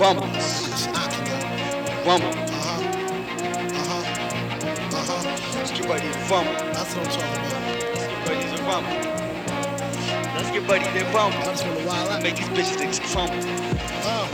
rumble, rumble. Let's get ready to. Let's get ready to. Let's get ready to. Make these bitches things crumble. Uh,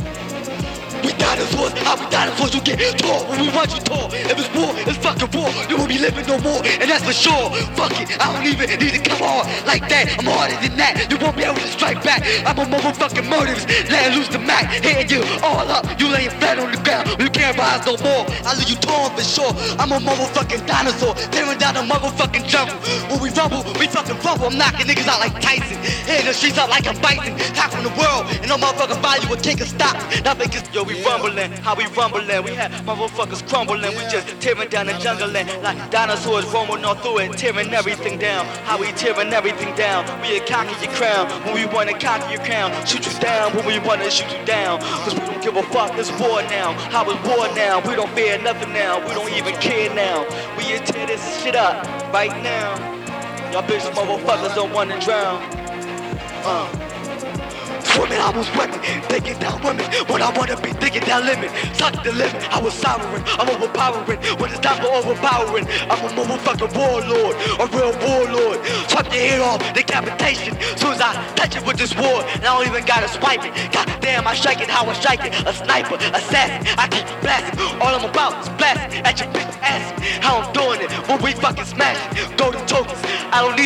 We dinosaurs, how we dinosaurs, you get tall when we want you tall. If it's war, it's fucking war. You won't be living no more, and that's for sure. Fuck it, I don't even need to come on like that. I'm harder than that. You won't be able to strike back. I'm a motherfucking murderous. Letting loose the Mac, hitting you all up. You laying flat on the ground. You can't rise no more. I leave you torn for sure. I'm a motherfucking dinosaur, tearing down the motherfucking jungle. When we rumble, we fucking rumble. I'm knocking niggas out like Tyson, hitting the streets out like I'm Bison. Tackling the world, and no motherfucking body will kick a stop. Nothing can, yo, we rumbling, how we rumbling. We had motherfuckers crumbling. We just tearing down the jungle like dinosaurs roaming all through it, tearing everything down. How we tearing everything down. We a cocky your crown when we wanna cocky your crown. Shoot you down when we wanna shoot you down. Cause we don't give a fuck, it's war now. How it's war now. We don't fear nothing now. We don't even care now. We here tear this shit up right now. Y'all bitch motherfuckers don't wanna drown. Uh. I was swimming, thinking down women. When I wanna be thinking down limit, suck the limit. I was souring, I'm overpowering. When it's time for overpowering, I'm a motherfucking warlord, a real warlord. Swipe your head off, decapitation. Soon as I touch it with this war, and I don't even gotta swipe it. God damn, I strike it how I strike it. A sniper, assassin, I keep blasting. All I'm about is blasting at your bitch ass. How I'm doing it when we fucking smash it. I don't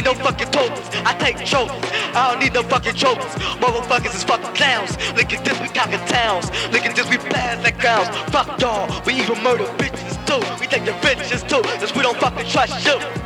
need no fucking tokens. I take trophies, I don't need no fucking trophies. Motherfuckers is fucking clowns. Look at this, we conquer towns. Look at this, we blast like clowns. Fuck y'all, we even murder bitches too. We take your bitches too, cause we don't fucking trust you.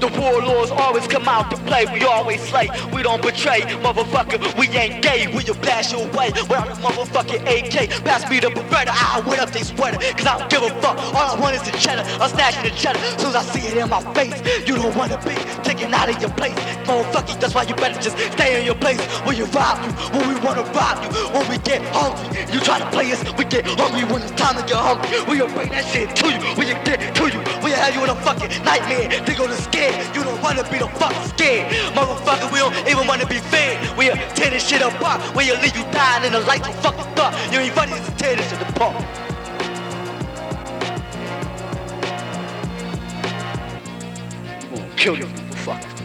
The warlords always come out to play. We always slay. We don't betray. Motherfucker, we ain't gay. We will blast you away without a motherfucking AK. Pass me the Beretta. I wet up they sweater. Cause I don't give a fuck. All I want is the cheddar. I'm snatching the cheddar. Soon as I see it in my face, you don't wanna be taken out of your place. Motherfucker, that's why you better just stay in your place. When you rob you, when we wanna rob you, when we get hungry. You try to play us, we get hungry when it's time to get hungry. We'll bring that shit to you. We'll get to you. You in a fucking nightmare. They gonna scare. You don't wanna be the fucking scared. Motherfucker, we don't even wanna be fed. We'll tear this shit apart. We'll leave you dying in the lights of fucking thought. You ain't ready to tear this shit apart. Kill you, motherfucker.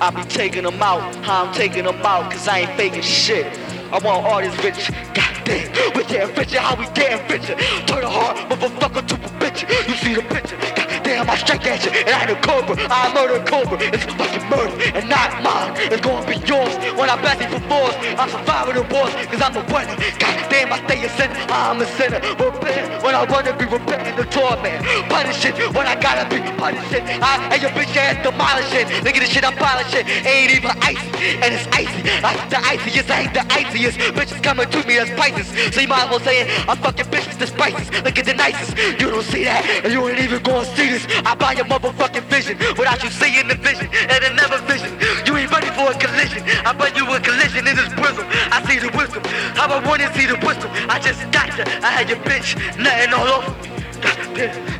I be taking them out, how I'm taking them out, cause I ain't faking shit. I want all this rich, goddamn, we getting richer, how we getting richer. Turn a hard motherfucker to bitch, you see the picture. Goddamn, I strike at you, and I ain't a cobra, I murder a cobra. It's fucking murder, and not mine, it's gonna be yours. When I blast you for force, I'm surviving the wars, cause I'm a winner. God damn, I stay a sinner, I'm a sinner. Repent when I wanna be repenting the torment. Punish it when I gotta be punished. I and your bitch ass demolish it. Look at the shit I'm polishing. Ain't even icy, and it's icy. I the iciest, I ain't the iciest. Bitches coming to me as prices. So you might as well say it. I'm fucking bitches the spices. Look at the nicest. You don't see that, and you ain't even gonna see I buy your motherfucking vision without you seeing the vision, and never vision. You ain't ready for a collision. I bet you a collision in this prism. I see the wisdom. How I wanna see the wisdom. I just got you. I had your bitch nothing all over me.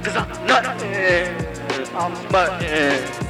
Cause I'm nothing. I'm smutting.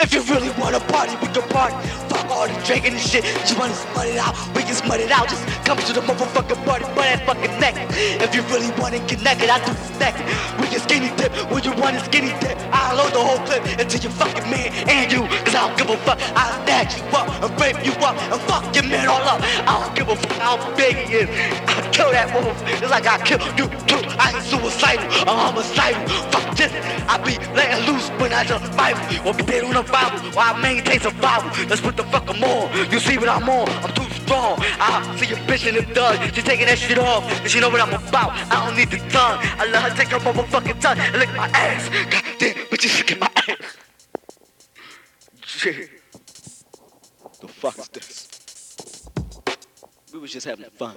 If you really wanna party, we can party. All the drinking and shit. You wanna smut it out, we can smut it out. Just come to the motherfucking party, butt ass fucking neck. If you really wanna get naked, I do snack. We can skinny dip when you want a skinny dip. I'll load the whole clip until your fucking man and you. Cause I don't give a fuck. I'll snatch you up and rape you up and fuck your man all up. I don't give a fuck how big he is. I kill that motherfucker. It's like I kill you too. I ain't suicidal, I'm homicidal. Fuck this. I be letting loose when I just Bible. Or be dead on the Bible while I maintain survival. Let's put the fuck I'm. You see what I'm on? I'm too strong. I see a bitch in the dug. She taking that shit off. And she know what I'm about. I don't need the tongue. I let her take her motherfucking tongue and lick my ass. God damn, bitches look at my ass. Shit. The fuck is this? We was just having fun.